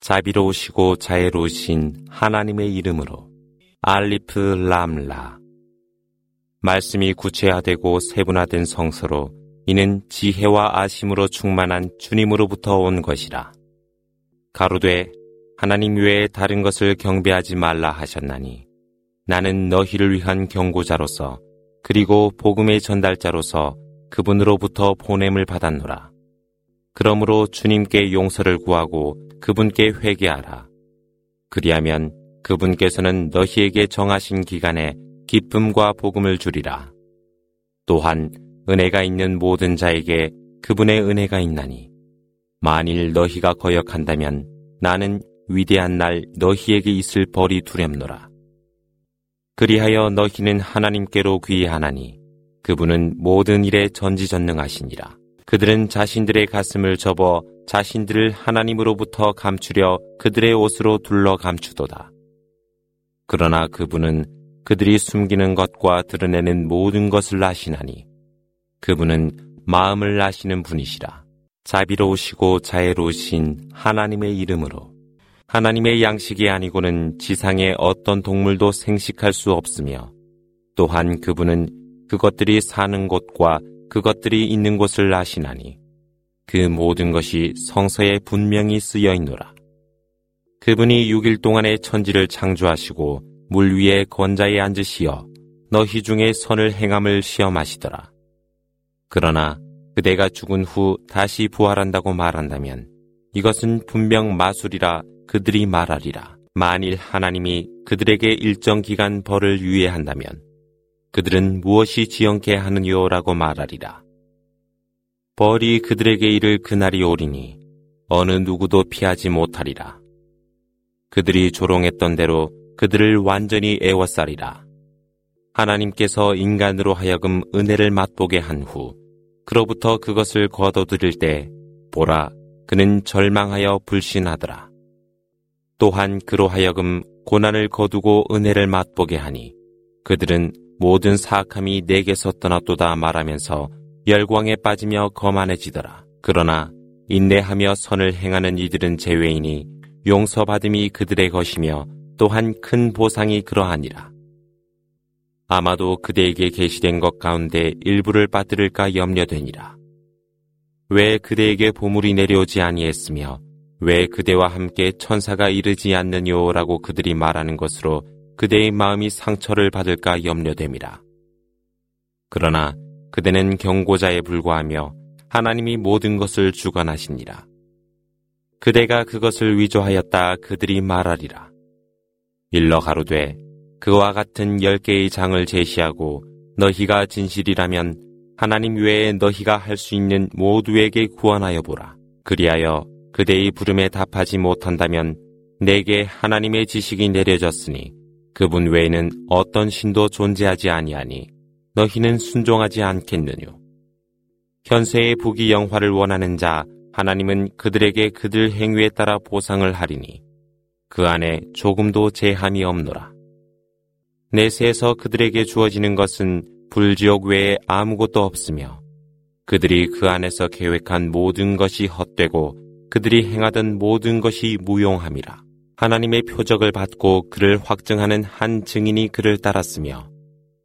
자비로우시고 자애로우신 하나님의 이름으로 알리프 람라 말씀이 구체화되고 세분화된 성서로 이는 지혜와 아심으로 충만한 주님으로부터 온 것이라. 가로되 하나님 외에 다른 것을 경배하지 말라 하셨나니 나는 너희를 위한 경고자로서 그리고 복음의 전달자로서 그분으로부터 보냄을 받았노라. 그러므로 주님께 용서를 구하고 그분께 회개하라. 그리하면 그분께서는 너희에게 정하신 기간에 기쁨과 복음을 주리라. 또한 은혜가 있는 모든 자에게 그분의 은혜가 있나니 만일 너희가 거역한다면 나는 위대한 날 너희에게 있을 벌이 두렵노라. 그리하여 너희는 하나님께로 귀하나니 그분은 모든 일에 전지전능하시니라. 그들은 자신들의 가슴을 접어 자신들을 하나님으로부터 감추려 그들의 옷으로 둘러 감추도다. 그러나 그분은 그들이 숨기는 것과 드러내는 모든 것을 아시나니 그분은 마음을 아시는 분이시라. 자비로우시고 자애로우신 하나님의 이름으로 하나님의 양식이 아니고는 지상의 어떤 동물도 생식할 수 없으며 또한 그분은 그것들이 사는 곳과 그것들이 있는 곳을 아시나니 그 모든 것이 성서에 분명히 쓰여 있노라. 그분이 6일 동안의 천지를 창조하시고 물 위에 건자에 앉으시어 너희 중에 선을 행함을 시험하시더라. 그러나 그대가 죽은 후 다시 부활한다고 말한다면 이것은 분명 마술이라 그들이 말하리라. 만일 하나님이 그들에게 일정 기간 벌을 유예한다면 그들은 무엇이 지연케 하느냐라고 말하리라. 벌이 그들에게 이를 그날이 오리니 어느 누구도 피하지 못하리라. 그들이 조롱했던 대로 그들을 완전히 애워싸리라. 하나님께서 인간으로 하여금 은혜를 맛보게 한 후, 그로부터 그것을 거둬들일 때, 보라, 그는 절망하여 불신하더라. 또한 그로 하여금 고난을 거두고 은혜를 맛보게 하니, 그들은 모든 사악함이 내게서 떠났도다 말하면서 열광에 빠지며 거만해지더라. 그러나 인내하며 선을 행하는 이들은 제외이니 용서받음이 그들의 것이며 또한 큰 보상이 그러하니라. 아마도 그대에게 계시된 것 가운데 일부를 빠뜨릴까 염려되니라. 왜 그대에게 보물이 내려오지 아니했으며 왜 그대와 함께 천사가 이르지 않느냐라고 그들이 말하는 것으로 그대의 마음이 상처를 받을까 염려됨이라. 그러나 그대는 경고자에 불과하며 하나님이 모든 것을 주관하시니라. 그대가 그것을 위조하였다 그들이 말하리라. 일러 가로되 그와 같은 열 개의 장을 제시하고 너희가 진실이라면 하나님 외에 너희가 할 수 있는 모두에게 구원하여 보라. 그리하여 그대의 부름에 답하지 못한다면 내게 하나님의 지식이 내려졌으니 그분 외에는 어떤 신도 존재하지 아니하니 너희는 순종하지 않겠느뇨. 현세의 부귀 영화를 원하는 자 하나님은 그들에게 그들 행위에 따라 보상을 하리니 그 안에 조금도 제한이 없노라. 내세에서 그들에게 주어지는 것은 불지옥 외에 아무것도 없으며 그들이 그 안에서 계획한 모든 것이 헛되고 그들이 행하던 모든 것이 무용함이라. 하나님의 표적을 받고 그를 확증하는 한 증인이 그를 따랐으며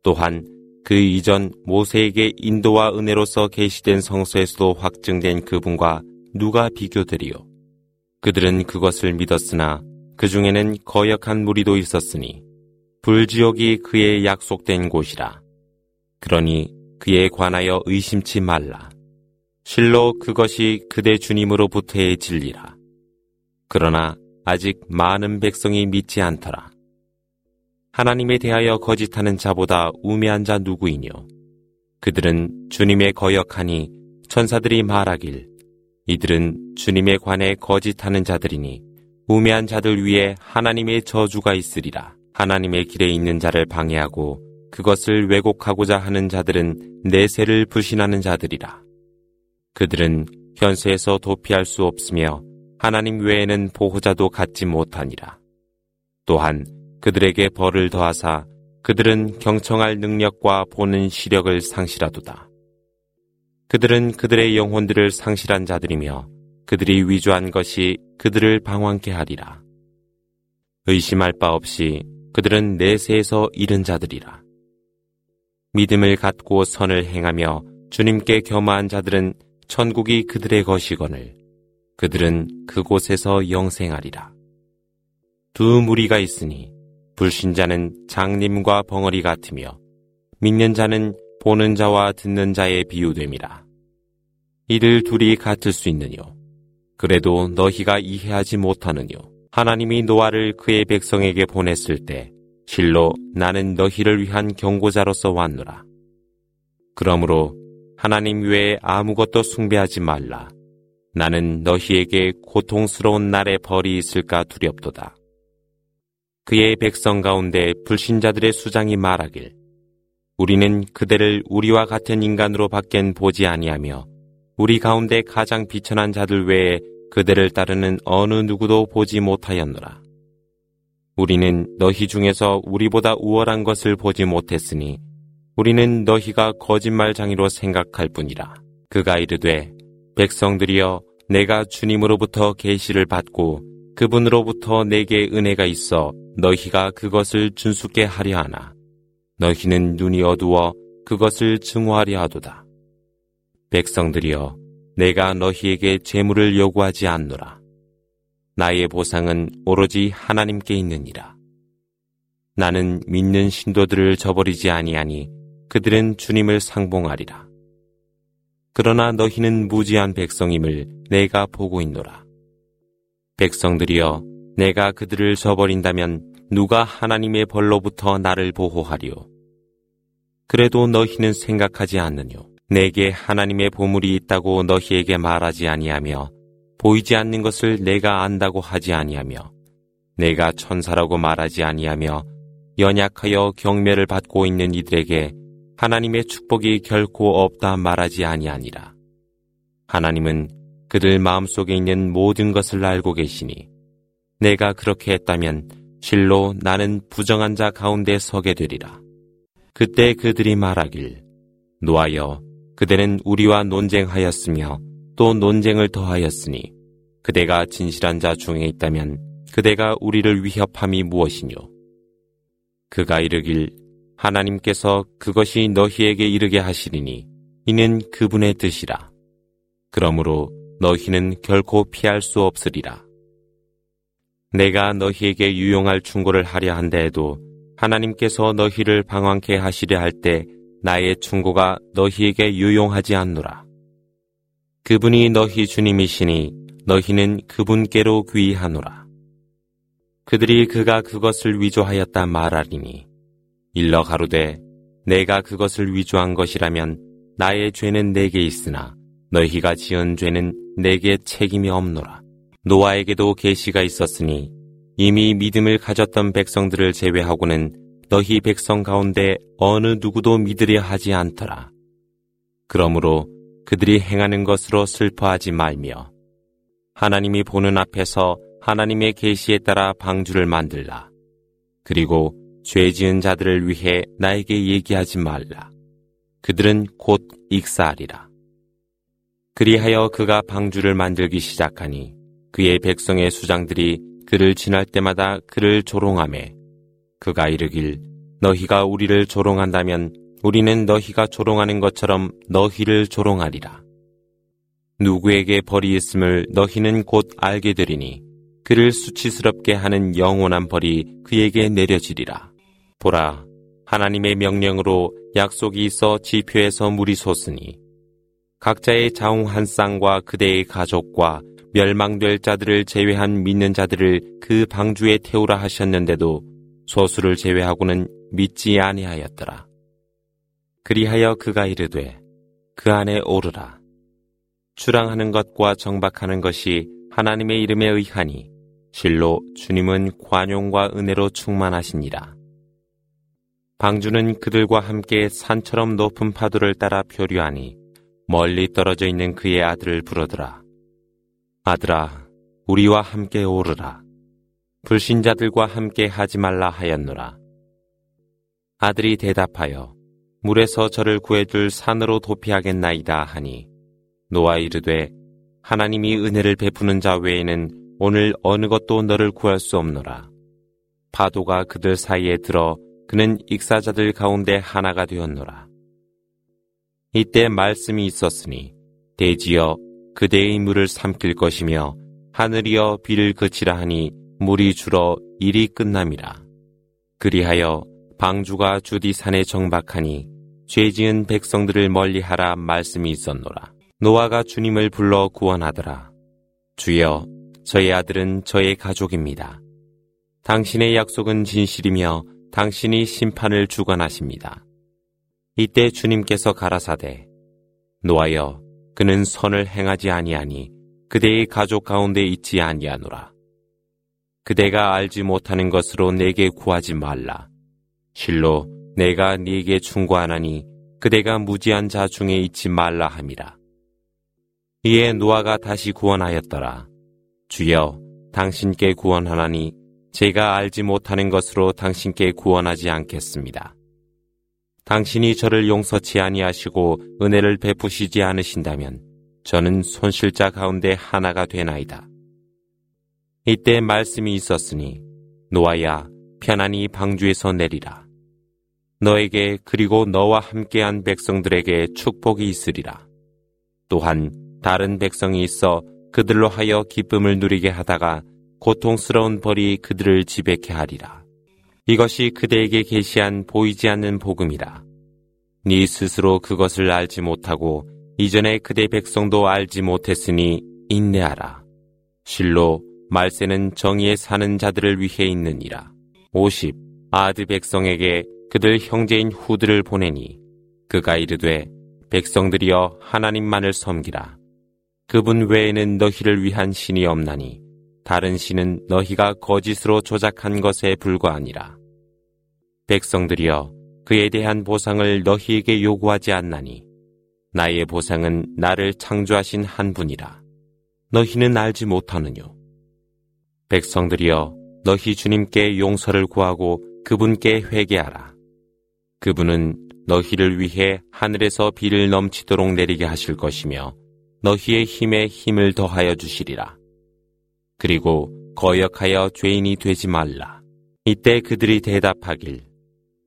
또한 그 이전 모세에게 인도와 은혜로서 계시된 성서에서도 확증된 그분과 누가 비교되리요. 그들은 그것을 믿었으나 그 중에는 거역한 무리도 있었으니 불지옥이 그의 약속된 곳이라. 그러니 그에 관하여 의심치 말라. 실로 그것이 그대 주님으로부터의 진리라. 그러나 아직 많은 백성이 믿지 않더라. 하나님에 대하여 거짓하는 자보다 우매한 자 누구이뇨? 그들은 주님의 거역하니 천사들이 말하길 이들은 주님에 관해 거짓하는 자들이니 우매한 자들 위에 하나님의 저주가 있으리라. 하나님의 길에 있는 자를 방해하고 그것을 왜곡하고자 하는 자들은 내세를 불신하는 자들이라. 그들은 현세에서 도피할 수 없으며 하나님 외에는 보호자도 갖지 못하니라. 또한 그들에게 벌을 더하사 그들은 경청할 능력과 보는 시력을 상실하도다. 그들은 그들의 영혼들을 상실한 자들이며 그들이 위조한 것이 그들을 방황케 하리라. 의심할 바 없이 그들은 내세에서 잃은 자들이라. 믿음을 갖고 선을 행하며 주님께 겸한 자들은 천국이 그들의 것이거늘 그들은 그곳에서 영생하리라. 두 무리가 있으니 불신자는 장님과 벙어리 같으며 믿는 자는 보는 자와 듣는 자의 비유됨이라. 이들 둘이 같을 수 있느뇨. 그래도 너희가 이해하지 못하느뇨. 하나님이 노아를 그의 백성에게 보냈을 때 실로 나는 너희를 위한 경고자로서 왔노라. 그러므로 하나님 외에 아무것도 숭배하지 말라. 나는 너희에게 고통스러운 날에 벌이 있을까 두렵도다. 그의 백성 가운데 불신자들의 수장이 말하길 우리는 그대를 우리와 같은 인간으로 밖엔 보지 아니하며 우리 가운데 가장 비천한 자들 외에 그대를 따르는 어느 누구도 보지 못하였노라. 우리는 너희 중에서 우리보다 우월한 것을 보지 못했으니 우리는 너희가 거짓말장이로 생각할 뿐이라. 그가 이르되 백성들이여 내가 주님으로부터 계시를 받고 그분으로부터 내게 은혜가 있어 너희가 그것을 준수케 하려 하나 너희는 눈이 어두워 그것을 증오하려 하도다. 백성들이여 내가 너희에게 재물을 요구하지 않노라. 나의 보상은 오로지 하나님께 있느니라. 나는 믿는 신도들을 저버리지 아니하니 그들은 주님을 상봉하리라. 그러나 너희는 무지한 백성임을 내가 보고 있노라. 백성들이여 내가 그들을 저버린다면 누가 하나님의 벌로부터 나를 보호하리오. 그래도 너희는 생각하지 않느뇨. 내게 하나님의 보물이 있다고 너희에게 말하지 아니하며 보이지 않는 것을 내가 안다고 하지 아니하며 내가 천사라고 말하지 아니하며 연약하여 경멸을 받고 있는 이들에게 하나님의 축복이 결코 없다 말하지 아니하니라. 하나님은 그들 마음속에 있는 모든 것을 알고 계시니 내가 그렇게 했다면 실로 나는 부정한 자 가운데 서게 되리라. 그때 그들이 말하길 노하여 그대는 우리와 논쟁하였으며 또 논쟁을 더하였으니 그대가 진실한 자 중에 있다면 그대가 우리를 위협함이 무엇이뇨? 그가 이르길 하나님께서 그것이 너희에게 이르게 하시리니 이는 그분의 뜻이라. 그러므로 너희는 결코 피할 수 없으리라. 내가 너희에게 유용할 충고를 하려 한데에도 하나님께서 너희를 방황케 하시려 할 때 나의 충고가 너희에게 유용하지 않노라. 그분이 너희 주님이시니 너희는 그분께로 귀하노라. 그들이 그가 그것을 위조하였다 말하리니 일러 가로되 내가 그것을 위조한 것이라면 나의 죄는 내게 있으나 너희가 지은 죄는 내게 책임이 없노라. 노아에게도 계시가 있었으니 이미 믿음을 가졌던 백성들을 제외하고는 너희 백성 가운데 어느 누구도 믿으려 하지 않더라. 그러므로 그들이 행하는 것으로 슬퍼하지 말며 하나님이 보는 앞에서 하나님의 계시에 따라 방주를 만들라. 그리고 죄 지은 자들을 위해 나에게 얘기하지 말라. 그들은 곧 익사하리라. 그리하여 그가 방주를 만들기 시작하니 그의 백성의 수장들이 그를 지날 때마다 그를 조롱하매 그가 이르길 너희가 우리를 조롱한다면 우리는 너희가 조롱하는 것처럼 너희를 조롱하리라. 누구에게 벌이 있음을 너희는 곧 알게 되리니 그를 수치스럽게 하는 영원한 벌이 그에게 내려지리라. 보라, 하나님의 명령으로 약속이 있어 지표에서 물이 솟으니 각자의 자웅 한 쌍과 그대의 가족과 멸망될 자들을 제외한 믿는 자들을 그 방주에 태우라 하셨는데도 소수를 제외하고는 믿지 아니하였더라. 그리하여 그가 이르되 그 안에 오르라. 출항하는 것과 정박하는 것이 하나님의 이름에 의하니 실로 주님은 관용과 은혜로 충만하시니라. 방주는 그들과 함께 산처럼 높은 파도를 따라 표류하니 멀리 떨어져 있는 그의 아들을 부르더라. 아들아, 우리와 함께 오르라. 불신자들과 함께 하지 말라 하였노라. 아들이 대답하여 물에서 저를 구해줄 산으로 도피하겠나이다 하니 노아 이르되 하나님이 은혜를 베푸는 자 외에는 오늘 어느 것도 너를 구할 수 없노라. 파도가 그들 사이에 들어 그는 익사자들 가운데 하나가 되었노라. 이때 말씀이 있었으니 대지여 그대의 물을 삼킬 것이며 하늘이여 비를 그치라 하니 물이 줄어 일이 끝남이라. 그리하여 방주가 주디 산에 정박하니 죄 지은 백성들을 멀리하라 말씀이 있었노라. 노아가 주님을 불러 구원하더라. 주여, 저의 아들은 저의 가족입니다. 당신의 약속은 진실이며 당신이 심판을 주관하십니다. 이때 주님께서 가라사대 노아여 그는 선을 행하지 아니하니 그대의 가족 가운데 있지 아니하노라. 그대가 알지 못하는 것으로 내게 구하지 말라. 실로 내가 네게 충고하나니 그대가 무지한 자 중에 있지 말라 함이라. 이에 노아가 다시 구원하였더라. 주여 당신께 구원하나니 제가 알지 못하는 것으로 당신께 구원하지 않겠습니다. 당신이 저를 용서치 아니하시고 은혜를 베푸시지 않으신다면 저는 손실자 가운데 하나가 되나이다. 이때 말씀이 있었으니 노아야 편안히 방주에서 내리라. 너에게 그리고 너와 함께한 백성들에게 축복이 있으리라. 또한 다른 백성이 있어 그들로 하여 기쁨을 누리게 하다가 고통스러운 벌이 그들을 지배케 하리라. 이것이 그대에게 계시한 보이지 않는 복음이라. 네 스스로 그것을 알지 못하고 이전에 그대 백성도 알지 못했으니 인내하라. 실로 말세는 정의에 사는 자들을 위해 있느니라. 50. 아드 백성에게 그들 형제인 후드를 보내니 그가 이르되 백성들이여 하나님만을 섬기라. 그분 외에는 너희를 위한 신이 없나니 다른 신은 너희가 거짓으로 조작한 것에 불과하니라. 백성들이여 그에 대한 보상을 너희에게 요구하지 않나니 나의 보상은 나를 창조하신 한 분이라. 너희는 알지 못하느뇨. 백성들이여 너희 주님께 용서를 구하고 그분께 회개하라. 그분은 너희를 위해 하늘에서 비를 넘치도록 내리게 하실 것이며 너희의 힘에 힘을 더하여 주시리라. 그리고 거역하여 죄인이 되지 말라. 이때 그들이 대답하길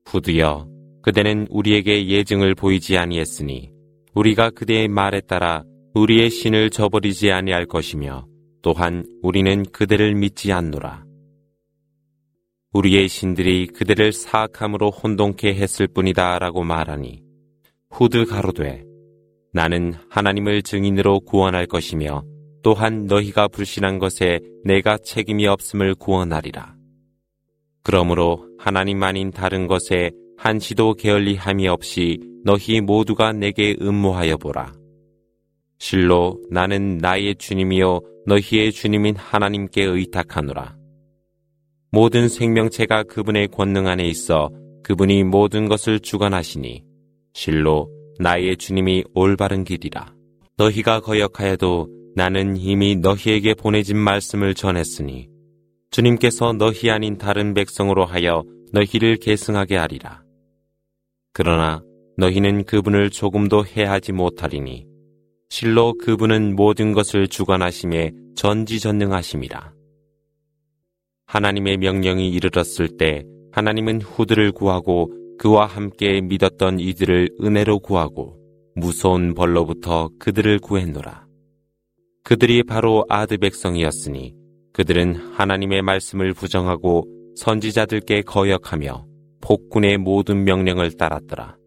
후드여 그대는 우리에게 예증을 보이지 아니했으니 우리가 그대의 말에 따라 우리의 신을 저버리지 아니할 것이며 또한 우리는 그대를 믿지 않노라. 우리의 신들이 그대를 사악함으로 혼동케 했을 뿐이다 라고 말하니 후드 가로되 나는 하나님을 증인으로 구원할 것이며 또한 너희가 불신한 것에 내가 책임이 없음을 구원하리라. 그러므로 하나님 아닌 다른 것에 한시도 게을리함이 없이 너희 모두가 내게 음모하여 보라. 실로 나는 나의 주님이요 너희의 주님인 하나님께 의탁하노라. 모든 생명체가 그분의 권능 안에 있어 그분이 모든 것을 주관하시니 실로 나의 주님이 올바른 길이라. 너희가 거역하여도 나는 이미 너희에게 보내진 말씀을 전했으니 주님께서 너희 아닌 다른 백성으로 하여 너희를 계승하게 하리라. 그러나 너희는 그분을 조금도 해하지 못하리니 실로 그분은 모든 것을 주관하심에 전지전능하심이라. 하나님의 명령이 이르렀을 때 하나님은 후드를 구하고 그와 함께 믿었던 이들을 은혜로 구하고 무서운 벌로부터 그들을 구했노라. 그들이 바로 아드 백성이었으니 그들은 하나님의 말씀을 부정하고 선지자들께 거역하며 폭군의 모든 명령을 따랐더라.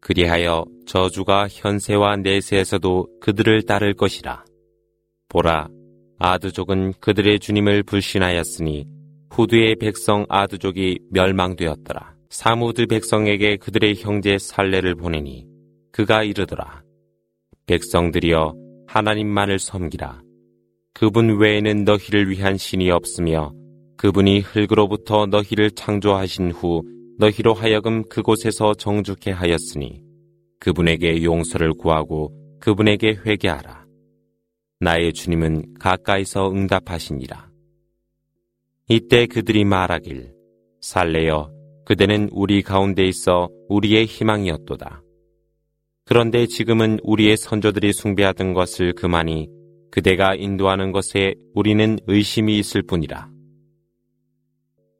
그리하여 저주가 현세와 내세에서도 그들을 따를 것이라. 보라, 아드족은 그들의 주님을 불신하였으니 후드의 백성 아드족이 멸망되었더라. 사무드 백성에게 그들의 형제 살레를 보내니 그가 이르더라. 백성들이여 하나님만을 섬기라. 그분 외에는 너희를 위한 신이 없으며 그분이 흙으로부터 너희를 창조하신 후 너희로 하여금 그곳에서 정죽게 하였으니 그분에게 용서를 구하고 그분에게 회개하라. 나의 주님은 가까이서 응답하시니라. 이때 그들이 말하길 살레여 그대는 우리 가운데 있어 우리의 희망이었도다. 그런데 지금은 우리의 선조들이 숭배하던 것을 그만이 그대가 인도하는 것에 우리는 의심이 있을 뿐이라.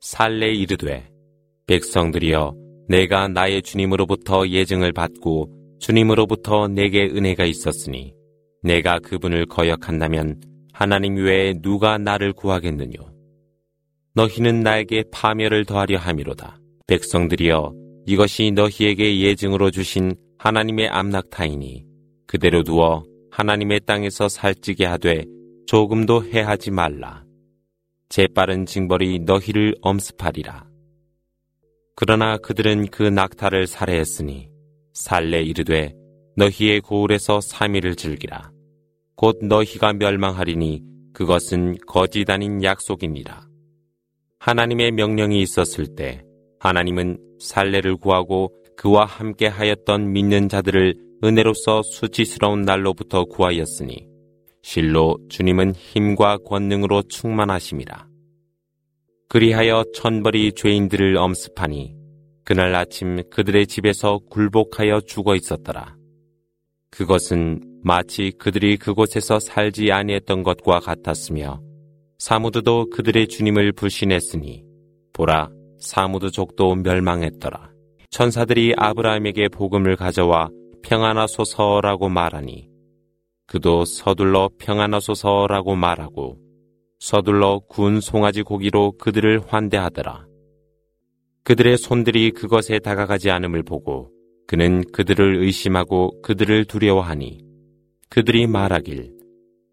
살레 이르되 백성들이여 내가 나의 주님으로부터 예증을 받고 주님으로부터 내게 은혜가 있었으니 내가 그분을 거역한다면 하나님 외에 누가 나를 구하겠느뇨. 너희는 나에게 파멸을 더하려 함이로다. 백성들이여 이것이 너희에게 예증으로 주신 하나님의 암낙타이니 그대로 두어 하나님의 땅에서 살찌게 하되 조금도 해하지 말라. 재빠른 징벌이 너희를 엄습하리라. 그러나 그들은 그 낙타를 살해했으니 살래 이르되 너희의 고울에서 삼일을 즐기라. 곧 너희가 멸망하리니 그것은 거짓 아닌 약속이니라. 하나님의 명령이 있었을 때 하나님은 살레를 구하고 그와 함께 하였던 믿는 자들을 은혜로서 수치스러운 날로부터 구하였으니 실로 주님은 힘과 권능으로 충만하심이라. 그리하여 천벌이 죄인들을 엄습하니 그날 아침 그들의 집에서 굴복하여 죽어 있었더라. 그것은 마치 그들이 그곳에서 살지 아니했던 것과 같았으며 사무드도 그들의 주님을 불신했으니 보라 사무드족도 멸망했더라. 천사들이 아브라함에게 복음을 가져와 평안하소서라고 말하니 그도 서둘러 평안하소서라고 말하고 서둘러 구운 송아지 고기로 그들을 환대하더라. 그들의 손들이 그것에 다가가지 않음을 보고 그는 그들을 의심하고 그들을 두려워하니 그들이 말하길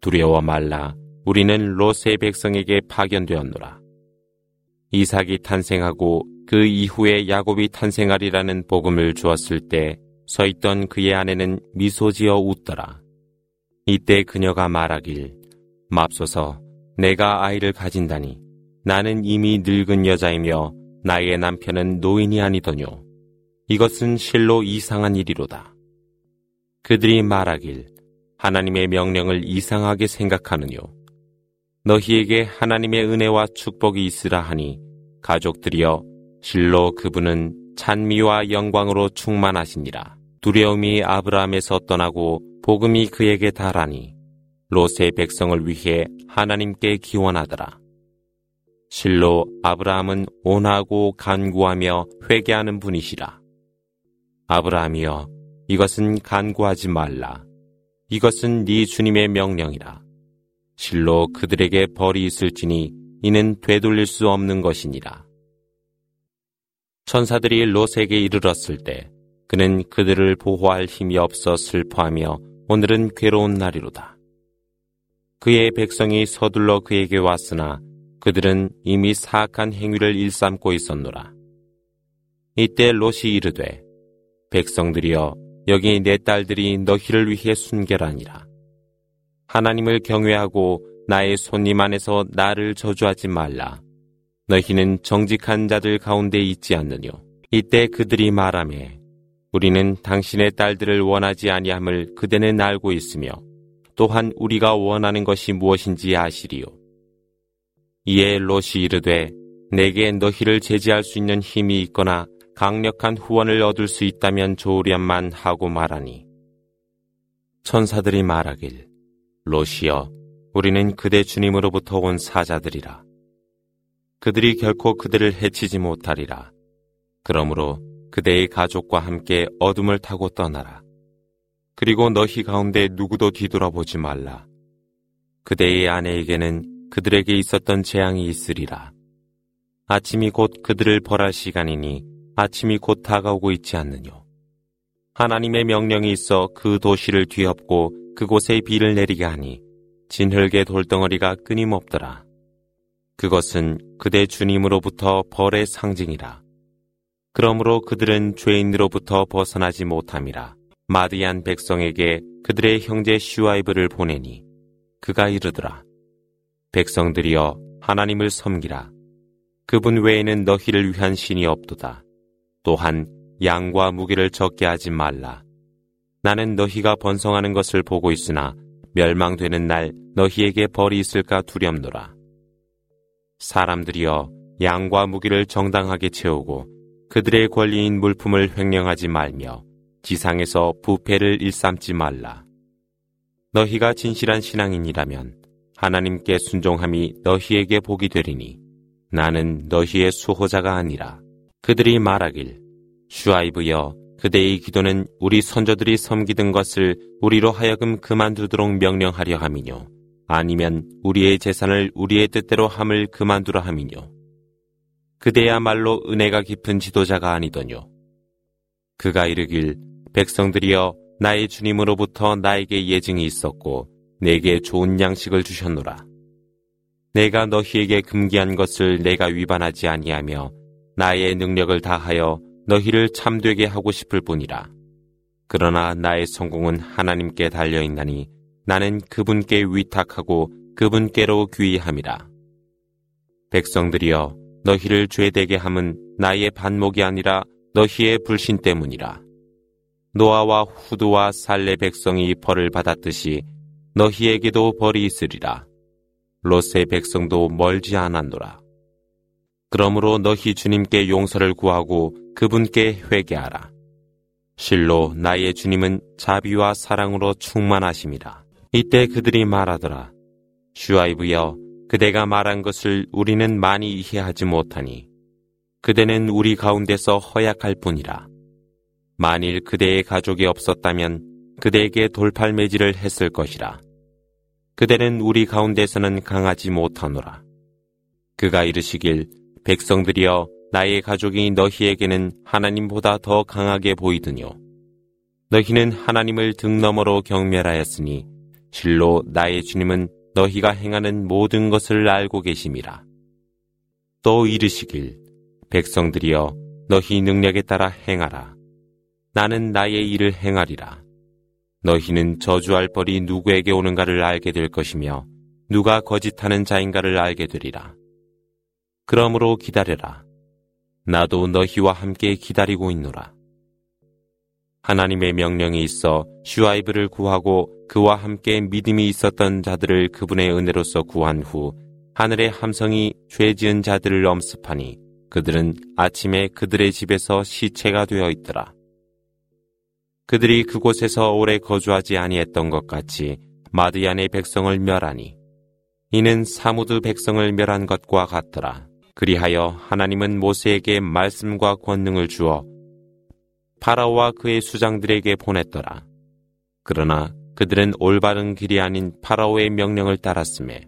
두려워 말라 우리는 로세 백성에게 파견되었노라. 이삭이 탄생하고 그 이후에 야곱이 탄생하리라는 복음을 주었을 때 서 있던 그의 아내는 미소 지어 웃더라. 이때 그녀가 말하길 맙소서 내가 아이를 가진다니 나는 이미 늙은 여자이며 나의 남편은 노인이 아니더뇨. 이것은 실로 이상한 일이로다. 그들이 말하길 하나님의 명령을 이상하게 생각하느뇨. 너희에게 하나님의 은혜와 축복이 있으라 하니 가족들이여 실로 그분은 찬미와 영광으로 충만하시니라. 두려움이 아브라함에서 떠나고 복음이 그에게 달하니 롯의 백성을 위해 하나님께 기원하더라. 실로 아브라함은 온하고 간구하며 회개하는 분이시라. 아브라함이여 이것은 간구하지 말라. 이것은 네 주님의 명령이라. 실로 그들에게 벌이 있을지니 이는 되돌릴 수 없는 것이니라. 천사들이 롯에게 이르렀을 때 그는 그들을 보호할 힘이 없어 슬퍼하며 오늘은 괴로운 날이로다. 그의 백성이 서둘러 그에게 왔으나 그들은 이미 사악한 행위를 일삼고 있었노라. 이때 롯이 이르되 백성들이여 여기 내 딸들이 너희를 위해 순결하니라. 하나님을 경외하고 나의 손님 안에서 나를 저주하지 말라. 너희는 정직한 자들 가운데 있지 않느뇨. 이때 그들이 말하매 우리는 당신의 딸들을 원하지 아니함을 그대는 알고 있으며 또한 우리가 원하는 것이 무엇인지 아시리요. 이에 롯이 이르되 내게 너희를 제지할 수 있는 힘이 있거나 강력한 후원을 얻을 수 있다면 좋으련만 하고 말하니 천사들이 말하길 롯이여 우리는 그대 주님으로부터 온 사자들이라 그들이 결코 그들을 해치지 못하리라 그러므로 그대의 가족과 함께 어둠을 타고 떠나라 그리고 너희 가운데 누구도 뒤돌아보지 말라 그대의 아내에게는 그들에게 있었던 재앙이 있으리라 아침이 곧 그들을 벌할 시간이니 아침이 곧 다가오고 있지 않느뇨. 하나님의 명령이 있어 그 도시를 뒤엎고 그곳에 비를 내리게 하니 진흙의 돌덩어리가 끊임없더라. 그것은 그대 주님으로부터 벌의 상징이라. 그러므로 그들은 죄인으로부터 벗어나지 못함이라. 마디안 백성에게 그들의 형제 슈아이브를 보내니 그가 이르더라. 백성들이여 하나님을 섬기라. 그분 외에는 너희를 위한 신이 없도다. 또한 양과 무기를 적게 하지 말라. 나는 너희가 번성하는 것을 보고 있으나 멸망되는 날 너희에게 벌이 있을까 두렵노라. 사람들이여 양과 무기를 정당하게 채우고 그들의 권리인 물품을 횡령하지 말며 지상에서 부패를 일삼지 말라. 너희가 진실한 신앙인이라면 하나님께 순종함이 너희에게 복이 되리니 나는 너희의 수호자가 아니라 그들이 말하길 슈아이브여 그대의 기도는 우리 선조들이 섬기던 것을 우리로 하여금 그만두도록 명령하려 함이뇨 아니면 우리의 재산을 우리의 뜻대로 함을 그만두라 함이뇨 그대야말로 은혜가 깊은 지도자가 아니더뇨 그가 이르길 백성들이여 나의 주님으로부터 나에게 예증이 있었고 내게 좋은 양식을 주셨노라. 내가 너희에게 금기한 것을 내가 위반하지 아니하며 나의 능력을 다하여 너희를 참되게 하고 싶을 뿐이라. 그러나 나의 성공은 하나님께 달려 있나니 나는 그분께 위탁하고 그분께로 귀의함이라. 백성들이여 너희를 죄되게 함은 나의 반목이 아니라 너희의 불신 때문이라. 노아와 후드와 살레 백성이 벌을 받았듯이 너희에게도 벌이 있으리라. 롯의 백성도 멀지 않았노라. 그러므로 너희 주님께 용서를 구하고 그분께 회개하라. 실로 나의 주님은 자비와 사랑으로 충만하심이라. 이때 그들이 말하더라. 슈아이브여, 그대가 말한 것을 우리는 많이 이해하지 못하니 그대는 우리 가운데서 허약할 뿐이라. 만일 그대의 가족이 없었다면 그대에게 돌팔매질을 했을 것이라. 그대는 우리 가운데서는 강하지 못하노라. 그가 이르시길 백성들이여 나의 가족이 너희에게는 하나님보다 더 강하게 보이드뇨. 너희는 하나님을 등 너머로 경멸하였으니 실로 나의 주님은 너희가 행하는 모든 것을 알고 계심이라. 또 이르시길 백성들이여 너희 능력에 따라 행하라. 나는 나의 일을 행하리라. 너희는 저주할 벌이 누구에게 오는가를 알게 될 것이며 누가 거짓하는 자인가를 알게 되리라. 그러므로 기다려라. 나도 너희와 함께 기다리고 있노라. 하나님의 명령이 있어 슈아이브를 구하고 그와 함께 믿음이 있었던 자들을 그분의 은혜로서 구한 후 하늘의 함성이 죄 지은 자들을 엄습하니 그들은 아침에 그들의 집에서 시체가 되어 있더라. 그들이 그곳에서 오래 거주하지 아니했던 것 같이 마드얀의 백성을 멸하니 이는 사무드 백성을 멸한 것과 같더라. 그리하여 하나님은 모세에게 말씀과 권능을 주어 파라오와 그의 수장들에게 보냈더라. 그러나 그들은 올바른 길이 아닌 파라오의 명령을 따랐음에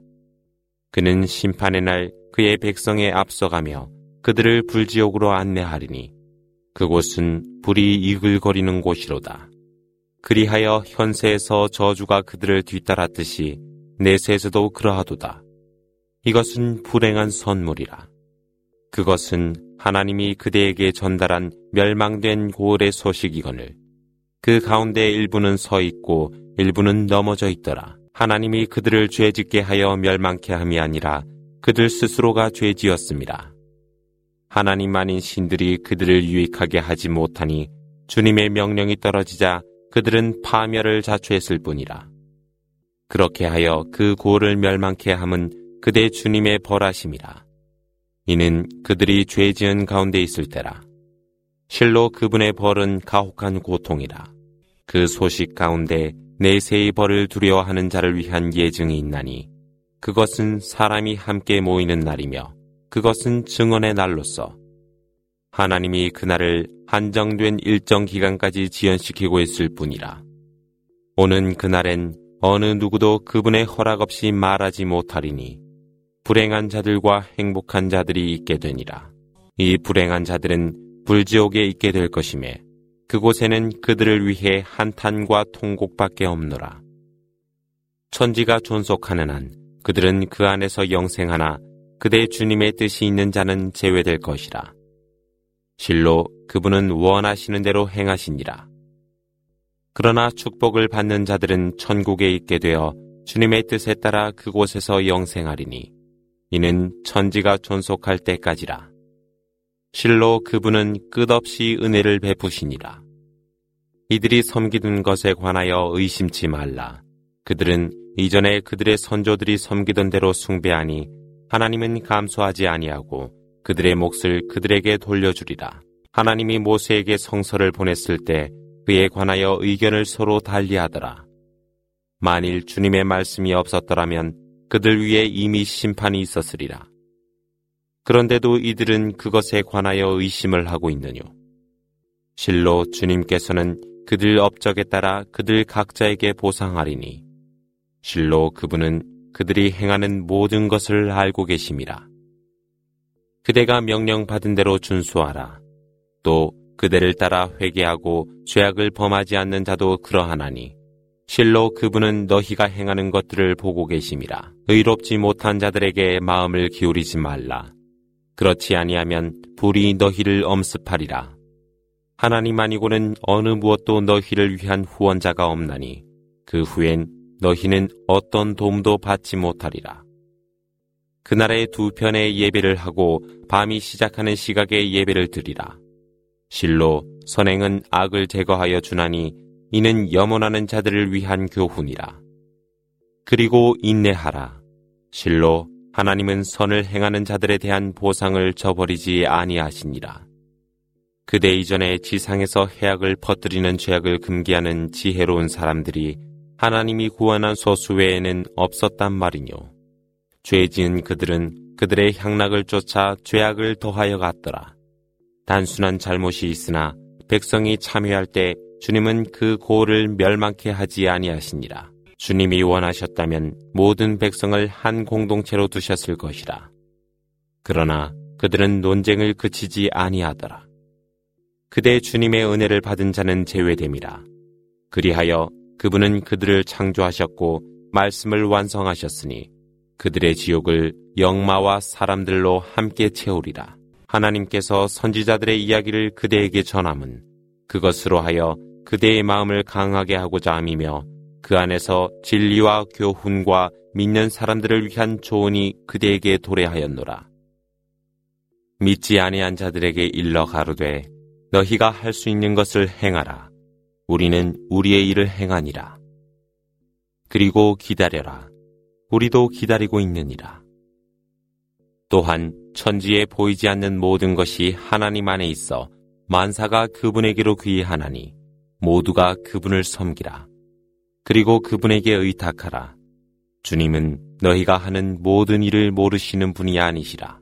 그는 심판의 날 그의 백성에 앞서가며 그들을 불지옥으로 안내하리니 그곳은 불이 이글거리는 곳이로다. 그리하여 현세에서 저주가 그들을 뒤따랐듯이 내세에서도 그러하도다. 이것은 불행한 선물이라. 그것은 하나님이 그대에게 전달한 멸망된 고을의 소식이거늘. 그 가운데 일부는 서 있고 일부는 넘어져 있더라. 하나님이 그들을 죄짓게 하여 멸망케 함이 아니라 그들 스스로가 죄지었습니다. 하나님 아닌 신들이 그들을 유익하게 하지 못하니 주님의 명령이 떨어지자 그들은 파멸을 자초했을 뿐이라. 그렇게 하여 그 고를 멸망케 함은 그대 주님의 벌하심이라. 이는 그들이 죄 지은 가운데 있을 때라. 실로 그분의 벌은 가혹한 고통이라. 그 소식 가운데 내세의 벌을 두려워하는 자를 위한 예증이 있나니 그것은 사람이 함께 모이는 날이며 그것은 증언의 날로서 하나님이 그날을 한정된 일정 기간까지 지연시키고 있을 뿐이라. 오는 그날엔 어느 누구도 그분의 허락 없이 말하지 못하리니 불행한 자들과 행복한 자들이 있게 되니라. 이 불행한 자들은 불지옥에 있게 될 것임에 그곳에는 그들을 위해 한탄과 통곡밖에 없노라. 천지가 존속하는 한 그들은 그 안에서 영생하나 그대 주님의 뜻이 있는 자는 제외될 것이라. 실로 그분은 원하시는 대로 행하시니라. 그러나 축복을 받는 자들은 천국에 있게 되어 주님의 뜻에 따라 그곳에서 영생하리니 이는 천지가 존속할 때까지라. 실로 그분은 끝없이 은혜를 베푸시니라. 이들이 섬기는 것에 관하여 의심치 말라. 그들은 이전에 그들의 선조들이 섬기던 대로 숭배하니 하나님은 감수하지 아니하고 그들의 몫을 그들에게 돌려주리라. 하나님이 모세에게 성서를 보냈을 때 그에 관하여 의견을 서로 달리하더라. 만일 주님의 말씀이 없었더라면 그들 위에 이미 심판이 있었으리라. 그런데도 이들은 그것에 관하여 의심을 하고 있느뇨. 실로 주님께서는 그들 업적에 따라 그들 각자에게 보상하리니 실로 그분은 그들이 행하는 모든 것을 알고 계심이라. 그대가 명령받은 대로 준수하라. 또 그대를 따라 회개하고 죄악을 범하지 않는 자도 그러하나니 실로 그분은 너희가 행하는 것들을 보고 계심이라. 의롭지 못한 자들에게 마음을 기울이지 말라. 그렇지 아니하면 불이 너희를 엄습하리라. 하나님 아니고는 어느 무엇도 너희를 위한 후원자가 없나니 그 후엔 너희는 어떤 도움도 받지 못하리라. 그날의 두 편의 예배를 하고 밤이 시작하는 시각에 예배를 드리라. 실로 선행은 악을 제거하여 주나니 이는 염원하는 자들을 위한 교훈이라. 그리고 인내하라. 실로 하나님은 선을 행하는 자들에 대한 보상을 저버리지 아니하시니라. 그대 이전에 지상에서 해악을 퍼뜨리는 죄악을 금기하는 지혜로운 사람들이 하나님이 구원한 소수 외에는 없었단 말이뇨. 죄 지은 그들은 그들의 향락을 쫓아 죄악을 더하여 갔더라. 단순한 잘못이 있으나 백성이 참여할 때 주님은 그 고를 멸망케 하지 아니하시니라. 주님이 원하셨다면 모든 백성을 한 공동체로 두셨을 것이라. 그러나 그들은 논쟁을 그치지 아니하더라. 그대 주님의 은혜를 받은 자는 제외됨이라. 그리하여 그분은 그들을 창조하셨고 말씀을 완성하셨으니 그들의 지옥을 영마와 사람들로 함께 채우리라. 하나님께서 선지자들의 이야기를 그대에게 전함은 그것으로 하여 그대의 마음을 강하게 하고자 함이며 그 안에서 진리와 교훈과 믿는 사람들을 위한 조언이 그대에게 도래하였노라. 믿지 아니한 자들에게 일러 가로되 너희가 할 수 있는 것을 행하라. 우리는 우리의 일을 행하니라. 그리고 기다려라. 우리도 기다리고 있느니라. 또한 천지에 보이지 않는 모든 것이 하나님 안에 있어 만사가 그분에게로 귀하나니 모두가 그분을 섬기라. 그리고 그분에게 의탁하라. 주님은 너희가 하는 모든 일을 모르시는 분이 아니시라.